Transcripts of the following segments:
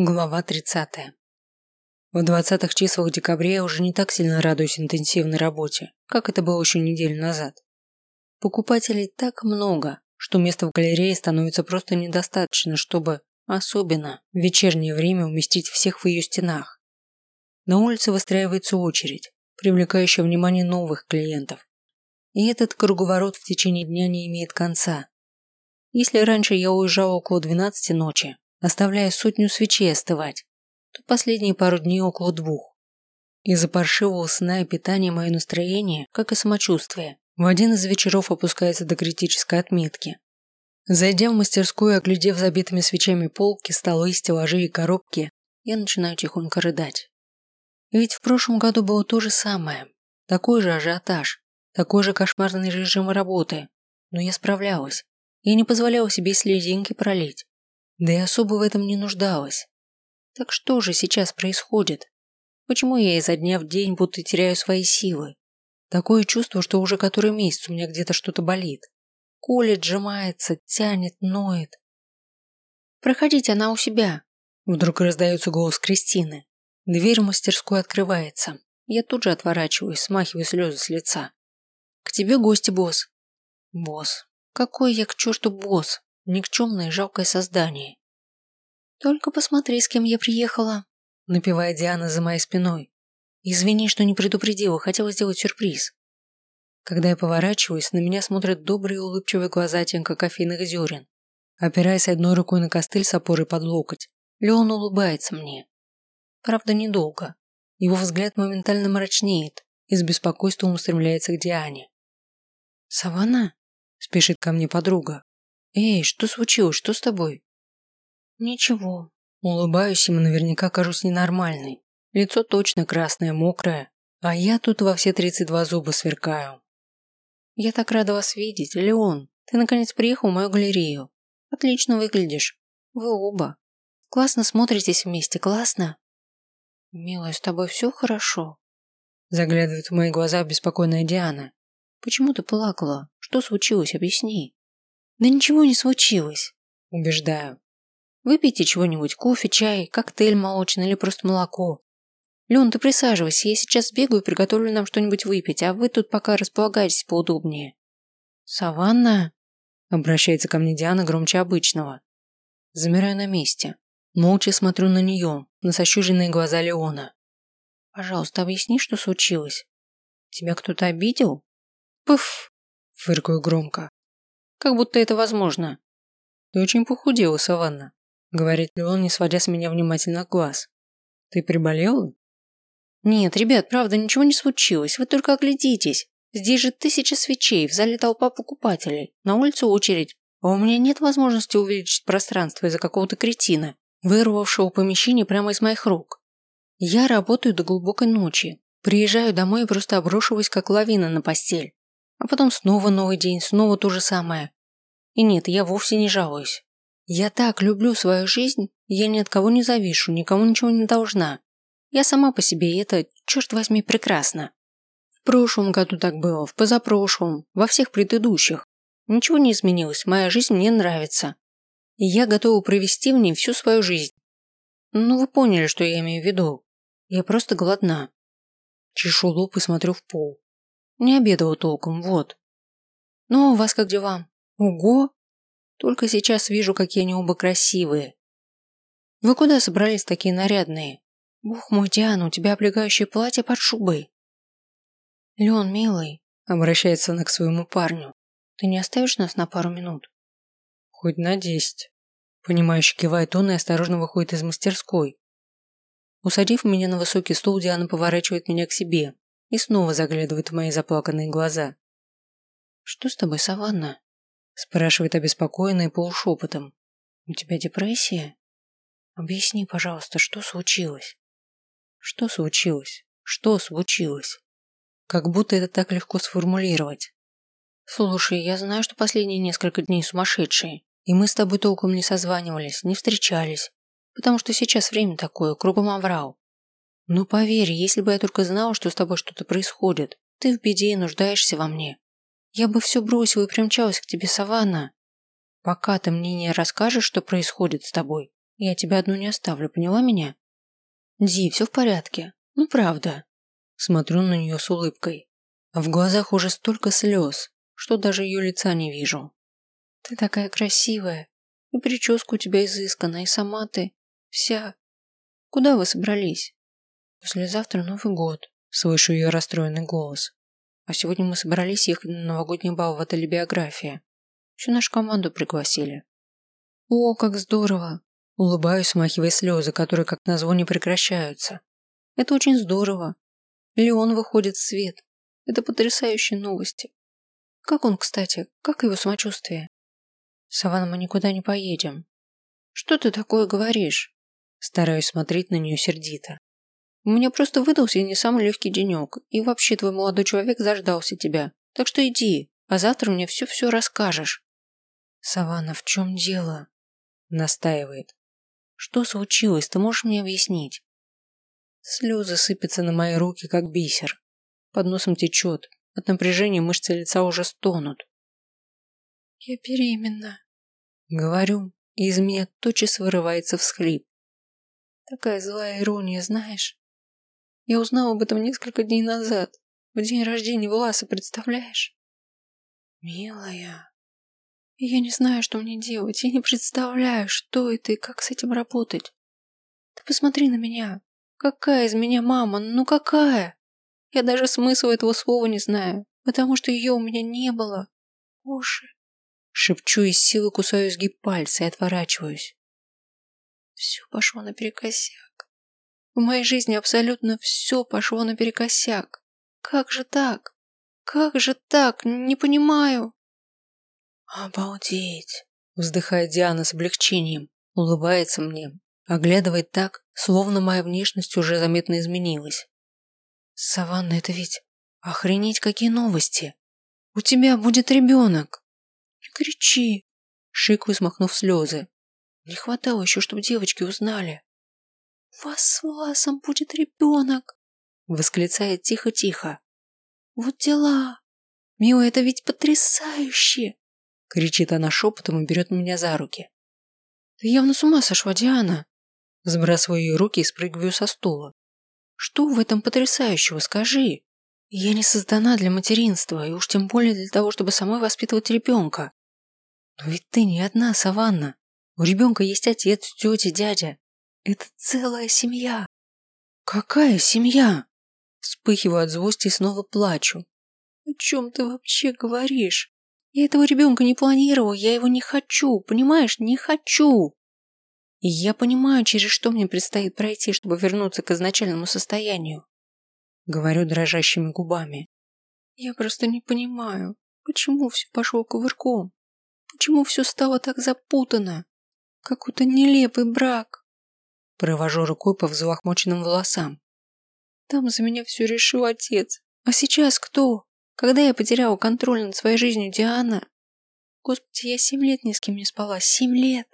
Глава 30. В 20-х числах декабря я уже не так сильно радуюсь интенсивной работе, как это было еще неделю назад. Покупателей так много, что места в галерее становится просто недостаточно, чтобы, особенно в вечернее время, уместить всех в ее стенах. На улице выстраивается очередь, привлекающая внимание новых клиентов. И этот круговорот в течение дня не имеет конца. Если раньше я уезжал около 12 ночи, оставляя сотню свечей остывать, то последние пару дней около двух. Из-за паршивого сна и питания мое настроение, как и самочувствие, в один из вечеров опускается до критической отметки. Зайдя в мастерскую оглядев забитыми свечами полки, столы, стеллажи и коробки, я начинаю тихонько рыдать. Ведь в прошлом году было то же самое. Такой же ажиотаж, такой же кошмарный режим работы. Но я справлялась. Я не позволяла себе слезинки пролить. Да и особо в этом не нуждалась. Так что же сейчас происходит? Почему я изо дня в день будто теряю свои силы? Такое чувство, что уже который месяц у меня где-то что-то болит. Колет, сжимается, тянет, ноет. «Проходите, она у себя!» Вдруг раздается голос Кристины. Дверь в мастерскую открывается. Я тут же отворачиваюсь, смахиваю слезы с лица. «К тебе гости, босс!» «Босс! Какой я к черту босс? Никчемное жалкое создание. «Только посмотри, с кем я приехала», – напевает Диана за моей спиной. «Извини, что не предупредила, хотела сделать сюрприз». Когда я поворачиваюсь, на меня смотрят добрые улыбчивые глаза оттенка кофейных зерен. Опираясь одной рукой на костыль с опорой под локоть, Леон улыбается мне. Правда, недолго. Его взгляд моментально мрачнеет и с беспокойством устремляется к Диане. «Саванна?» – спешит ко мне подруга. «Эй, что случилось? Что с тобой?» «Ничего». Улыбаюсь ему, наверняка кажусь ненормальной. Лицо точно красное, мокрое, а я тут во все тридцать два зуба сверкаю. «Я так рада вас видеть, Леон. Ты наконец приехал в мою галерею. Отлично выглядишь. Вы оба. Классно смотритесь вместе, классно?» «Милая, с тобой все хорошо?» Заглядывает в мои глаза беспокойная Диана. «Почему ты плакала? Что случилось? Объясни». Да ничего не случилось, убеждаю. Выпейте чего-нибудь, кофе, чай, коктейль молочный или просто молоко. Лен, ты присаживайся, я сейчас сбегаю и приготовлю нам что-нибудь выпить, а вы тут пока располагайтесь поудобнее. Саванна? Обращается ко мне Диана громче обычного. Замираю на месте. Молча смотрю на нее, на сощуренные глаза Леона. Пожалуйста, объясни, что случилось. Тебя кто-то обидел? Пыф! Фыркаю громко. Как будто это возможно. Ты очень похудела, Саванна, говорит Леон, не сводя с меня внимательных глаз. Ты приболела? Нет, ребят, правда, ничего не случилось. Вы только оглядитесь. Здесь же тысяча свечей, в зале толпа покупателей, на улице очередь. А у меня нет возможности увеличить пространство из-за какого-то кретина, вырвавшего помещение прямо из моих рук. Я работаю до глубокой ночи. Приезжаю домой и просто обрушиваюсь, как лавина на постель. А потом снова новый день, снова то же самое. И нет, я вовсе не жалуюсь. Я так люблю свою жизнь, я ни от кого не завишу, никому ничего не должна. Я сама по себе, и это, черт возьми, прекрасно. В прошлом году так было, в позапрошлом, во всех предыдущих. Ничего не изменилось, моя жизнь мне нравится. И я готова провести в ней всю свою жизнь. Ну, вы поняли, что я имею в виду. Я просто голодна. Чешу лоб и смотрю в пол. Не обедала толком, вот. Ну, а у вас как дела? Ого! Только сейчас вижу, какие они оба красивые. Вы куда собрались такие нарядные? Бог мой, Диана, у тебя облегающее платье под шубой. Леон, милый, обращается она к своему парню. Ты не оставишь нас на пару минут? Хоть на десять. Понимающе кивает он и осторожно выходит из мастерской. Усадив меня на высокий стул, Диана поворачивает меня к себе, и снова заглядывает в мои заплаканные глаза. «Что с тобой, Саванна?» спрашивает обеспокоенно и полушепотом. «У тебя депрессия? Объясни, пожалуйста, что случилось?» «Что случилось? Что случилось?» Как будто это так легко сформулировать. «Слушай, я знаю, что последние несколько дней сумасшедшие, и мы с тобой толком не созванивались, не встречались, потому что сейчас время такое, кругом оврал. Ну поверь, если бы я только знала, что с тобой что-то происходит, ты в беде и нуждаешься во мне. Я бы все бросила и примчалась к тебе, Саванна. Пока ты мне не расскажешь, что происходит с тобой, Я тебя одну не оставлю, поняла меня? Ди, все в порядке. Ну, правда. Смотрю на нее с улыбкой. В глазах уже столько слез, что даже ее лица не вижу. Ты такая красивая. И прическа у тебя изысканная, и сама ты вся. Куда вы собрались? Послезавтра Новый год. Слышу ее расстроенный голос. А сегодня мы собрались ехать на новогодний бал в отеле «Биография». Всю нашу команду пригласили. О, как здорово! Улыбаюсь, смахивая слезы, которые, как назло, не прекращаются. Это очень здорово. Леон выходит в свет. Это потрясающие новости. Как он, кстати? Как его самочувствие? Саванна, мы никуда не поедем. Что ты такое говоришь? Стараюсь смотреть на нее сердито. У меня просто выдался не самый легкий денек, и вообще твой молодой человек заждался тебя. Так что иди, а завтра мне все-все расскажешь. Саванна, в чем дело? Настаивает. Что случилось, ты можешь мне объяснить? Слезы сыпятся на мои руки, как бисер. Под носом течет. От напряжения мышцы лица уже стонут. Я беременна. Говорю, и из меня тотчас вырывается всхлип. Такая злая ирония, знаешь? Я узнал об этом несколько дней назад, в день рождения Власа, представляешь? Милая, я не знаю, что мне делать, я не представляю, что это и как с этим работать. Ты посмотри на меня. Какая из меня мама? Ну какая? Я даже смысла этого слова не знаю, потому что ее у меня не было. Боже. Шепчу и с силы кусаю изгиб пальца и отворачиваюсь. Все пошло наперекосяк. В моей жизни абсолютно все пошло наперекосяк. Как же так? Как же так? Не понимаю. Обалдеть. Вздыхает Диана с облегчением. Улыбается мне. Оглядывает так, словно моя внешность уже заметно изменилась. Саванна, это ведь... Охренеть, какие новости. У тебя будет ребенок. Не кричи. Шикаю, смахнув слезы. Не хватало еще, чтобы девочки узнали. «У вас с Власом будет ребенок!» Восклицает тихо-тихо. «Вот дела! Мила, это ведь потрясающе!» Кричит она шепотом и берет меня за руки. «Ты явно с ума сошла, Диана!» Сбрасываю ее руки и спрыгиваю со стула. «Что в этом потрясающего, скажи?» «Я не создана для материнства, и уж тем более для того, чтобы самой воспитывать ребенка. Но ведь ты не одна, Саванна. У ребенка есть отец, тетя, дядя. Это целая семья. Какая семья? Вспыхиваю от злости и снова плачу. О чем ты вообще говоришь? Я этого ребенка не планировал, я его не хочу, понимаешь, не хочу. И я понимаю, через что мне предстоит пройти, чтобы вернуться к изначальному состоянию. Говорю дрожащими губами. Я просто не понимаю, почему все пошло кувырком? Почему все стало так запутано? Какой-то нелепый брак. Провожу рукой по взлохмоченным волосам. Там за меня все решил отец. А сейчас кто? Когда я потеряла контроль над своей жизнью, Диана? Господи, я семь лет ни с кем не спала. Семь лет.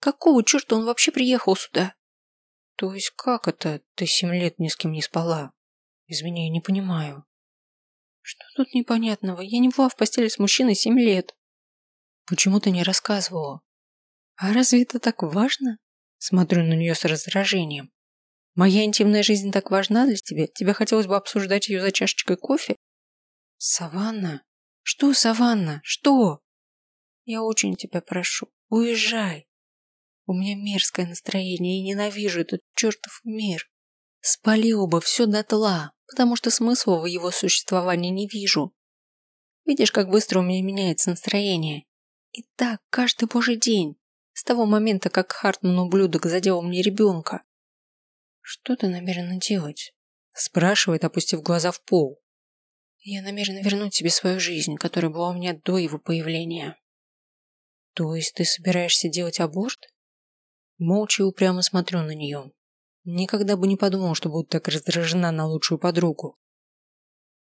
Какого черта он вообще приехал сюда? То есть как это ты семь лет ни с кем не спала? Извини, я не понимаю. Что тут непонятного? Я не была в постели с мужчиной семь лет. Почему ты не рассказывала? А разве это так важно? Смотрю на нее с раздражением. Моя интимная жизнь так важна для тебя? Тебе хотелось бы обсуждать ее за чашечкой кофе? Саванна? Что, Саванна? Что? Я очень тебя прошу, уезжай. У меня мерзкое настроение и ненавижу этот чертов мир. Спалил бы все дотла, потому что смысла в его существовании не вижу. Видишь, как быстро у меня меняется настроение. И так каждый божий день. С того момента, как Хартман ублюдок заделал мне ребенка. Что ты намерена делать? Спрашивает, опустив глаза в пол. Я намерена вернуть себе свою жизнь, которая была у меня до его появления. То есть ты собираешься делать аборт? Молча и упрямо смотрю на нее. Никогда бы не подумал, что буду так раздражена на лучшую подругу.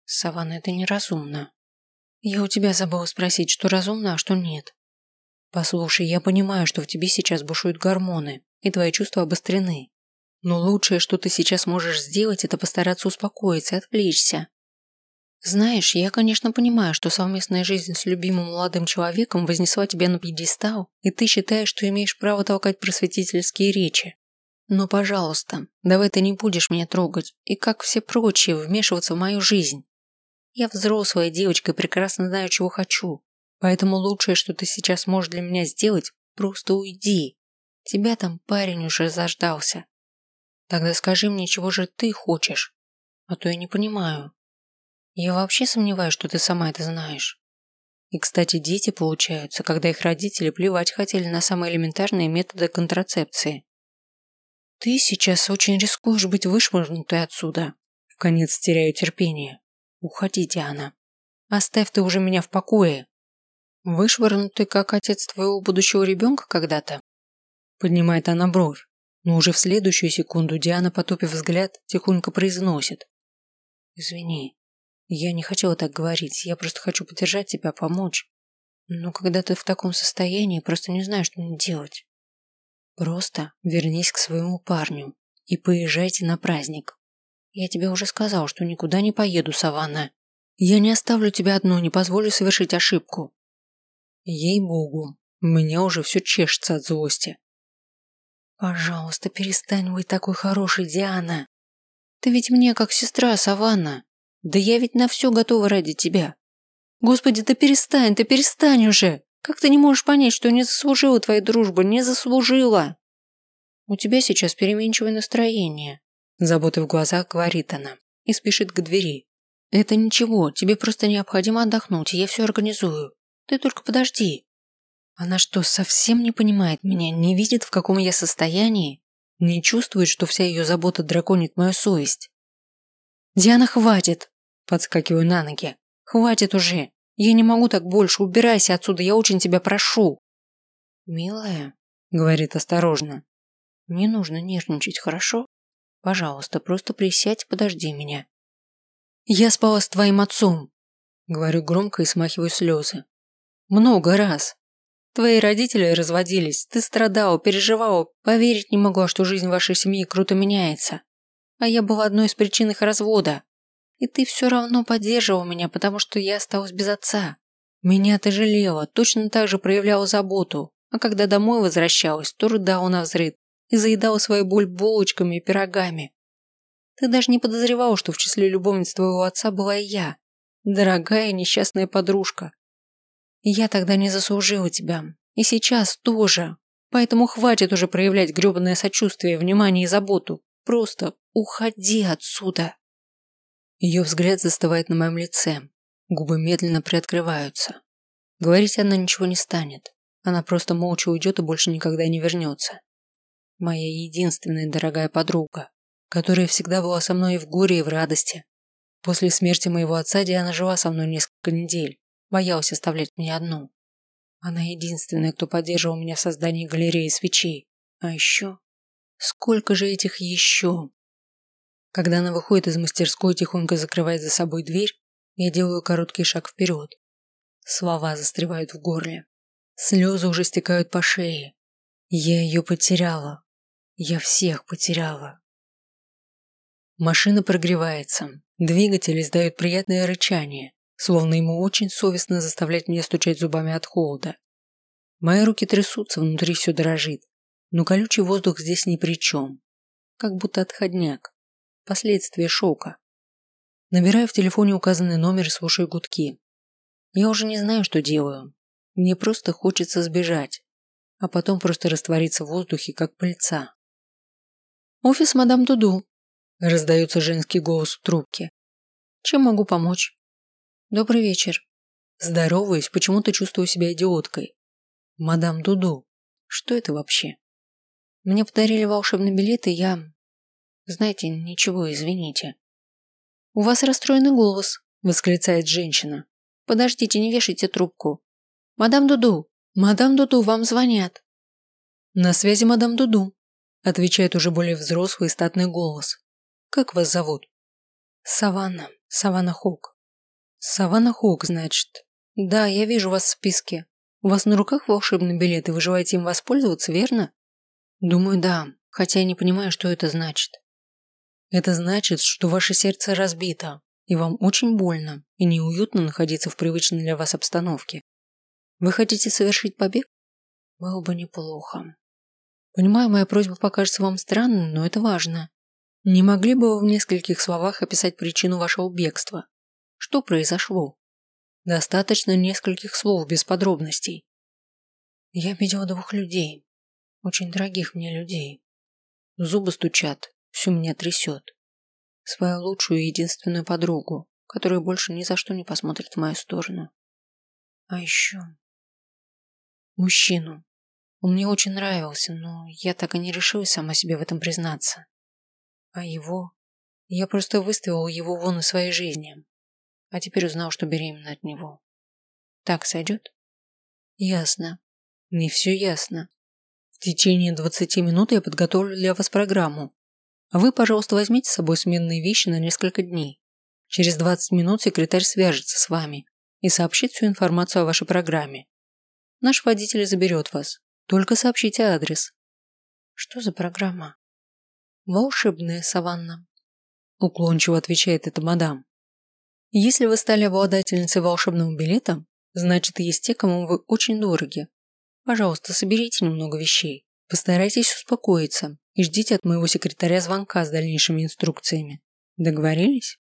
Саванна, это неразумно. Я у тебя забыла спросить, что разумно, а что нет. Послушай, я понимаю, что в тебе сейчас бушуют гормоны, и твои чувства обострены. Но лучшее, что ты сейчас можешь сделать, это постараться успокоиться отвлечься. Знаешь, я, конечно, понимаю, что совместная жизнь с любимым молодым человеком вознесла тебя на пьедестал, и ты считаешь, что имеешь право толкать просветительские речи. Но, пожалуйста, давай ты не будешь меня трогать и, как все прочие, вмешиваться в мою жизнь. Я взрослая девочка и прекрасно знаю, чего хочу. Поэтому лучшее, что ты сейчас можешь для меня сделать, просто уйди. Тебя там парень уже заждался. Тогда скажи мне, чего же ты хочешь? А то я не понимаю. Я вообще сомневаюсь, что ты сама это знаешь. И, кстати, дети получаются, когда их родители плевать хотели на самые элементарные методы контрацепции. Ты сейчас очень рискуешь быть вышвырнутой отсюда. В конец теряю терпение. Уходи, Диана. Оставь ты уже меня в покое. Вышвырнутый, как отец твоего будущего ребенка когда-то? Поднимает она бровь, но уже в следующую секунду Диана, потупив взгляд, тихонько произносит. Извини, я не хотела так говорить, я просто хочу поддержать тебя, помочь. Но когда ты в таком состоянии, просто не знаю, что мне делать. Просто вернись к своему парню и поезжайте на праздник. Я тебе уже сказал, что никуда не поеду, Саванна. Я не оставлю тебя одну, не позволю совершить ошибку. Ей-богу, меня уже все чешется от злости. Пожалуйста, перестань быть такой хорошей, Диана. Ты ведь мне как сестра, Саванна. Да я ведь на все готова ради тебя. Господи, ты перестань, ты перестань уже. Как ты не можешь понять, что не заслужила твоя дружба, не заслужила? У тебя сейчас переменчивое настроение. Заботы в глазах говорит она и спешит к двери. Это ничего, тебе просто необходимо отдохнуть, я все организую. Ты только подожди. Она что, совсем не понимает меня, не видит, в каком я состоянии? Не чувствует, что вся ее забота драконит мою совесть? Диана, хватит! Подскакиваю на ноги. Хватит уже. Я не могу так больше. Убирайся отсюда, я очень тебя прошу. Милая, говорит осторожно. Не нужно нервничать, хорошо? Пожалуйста, просто присядь, подожди меня. Я спала с твоим отцом, говорю громко и смахиваю слезы. Много раз. Твои родители разводились, ты страдала, переживала, поверить не могла, что жизнь вашей семьи круто меняется. А я была одной из причин их развода. И ты все равно поддерживал меня, потому что я осталась без отца. Меня ты жалела, точно так же проявляла заботу, а когда домой возвращалась, то рыдала на взрыв и заедала свою боль булочками и пирогами. Ты даже не подозревала, что в числе любовниц твоего отца была и я, дорогая несчастная подружка. Я тогда не заслужила тебя, и сейчас тоже. Поэтому хватит уже проявлять гребаное сочувствие, внимание и заботу. Просто уходи отсюда. Ее взгляд застывает на моем лице. Губы медленно приоткрываются. Говорить она ничего не станет. Она просто молча уйдет и больше никогда не вернется. Моя единственная дорогая подруга, которая всегда была со мной и в горе, и в радости. После смерти моего отца Диана жила со мной несколько недель, боялась оставлять меня одну. Она единственная, кто поддерживал меня в создании галереи свечей. А еще... Сколько же этих еще? Когда она выходит из мастерской и тихонько закрывает за собой дверь, я делаю короткий шаг вперед. Слова застревают в горле. Слезы уже стекают по шее. Я ее потеряла. Я всех потеряла. Машина прогревается. Двигатель издает приятное рычание, словно ему очень совестно заставлять меня стучать зубами от холода. Мои руки трясутся, внутри все дрожит, но колючий воздух здесь ни при чем. Как будто отходняк. Последствия шока. Набираю в телефоне указанный номер и слушаю гудки. Я уже не знаю, что делаю. Мне просто хочется сбежать, а потом просто раствориться в воздухе, как пыльца. «Офис мадам Дуду», – раздается женский голос в трубке. «Чем могу помочь?» «Добрый вечер». Здороваюсь, почему-то чувствую себя идиоткой. «Мадам Дуду, что это вообще?» Мне подарили волшебный билет, и я знаете, ничего, извините. У вас расстроенный голос, восклицает женщина. Подождите, не вешайте трубку. Мадам Дуду, мадам Дуду, вам звонят. На связи мадам Дуду, отвечает уже более взрослый и статный голос. Как вас зовут? Саванна, Саванна Хок. Саванна Хок, значит. Да, я вижу вас в списке. У вас на руках волшебный билет, и вы желаете им воспользоваться, верно? Думаю, да, хотя я не понимаю, что это значит. Это значит, что ваше сердце разбито. и вам очень больно и неуютно находиться в привычной для вас обстановке. Вы хотите совершить побег? Было бы неплохо. Понимаю, моя просьба покажется вам странной, но это важно. Не могли бы вы в нескольких словах описать причину вашего бегства? Что произошло? Достаточно нескольких слов без подробностей. Я видела двух людей, очень дорогих мне людей. Зубы стучат, все меня трясет. Свою лучшую и единственную подругу, которая больше ни за что не посмотрит в мою сторону. А еще... Мужчину. Он мне очень нравился, но я так и не решилась сама себе в этом признаться. А его... Я просто выставила его вон из своей жизни. А теперь узнал, что беременна от него. Так сойдет? Ясно. Не все ясно. В течение 20 минут я подготовлю для вас программу. А вы, пожалуйста, возьмите с собой сменные вещи на несколько дней. Через 20 минут секретарь свяжется с вами и сообщит всю информацию о вашей программе. Наш водитель заберет вас. Только сообщите адрес. Что за программа? Волшебная саванна. Уклончиво отвечает эта мадам. Если вы стали обладательницей волшебного билета, значит есть те, кому вы очень дороги, Пожалуйста, соберите немного вещей. Постарайтесь успокоиться и ждите от моего секретаря звонка с дальнейшими инструкциями. Договорились?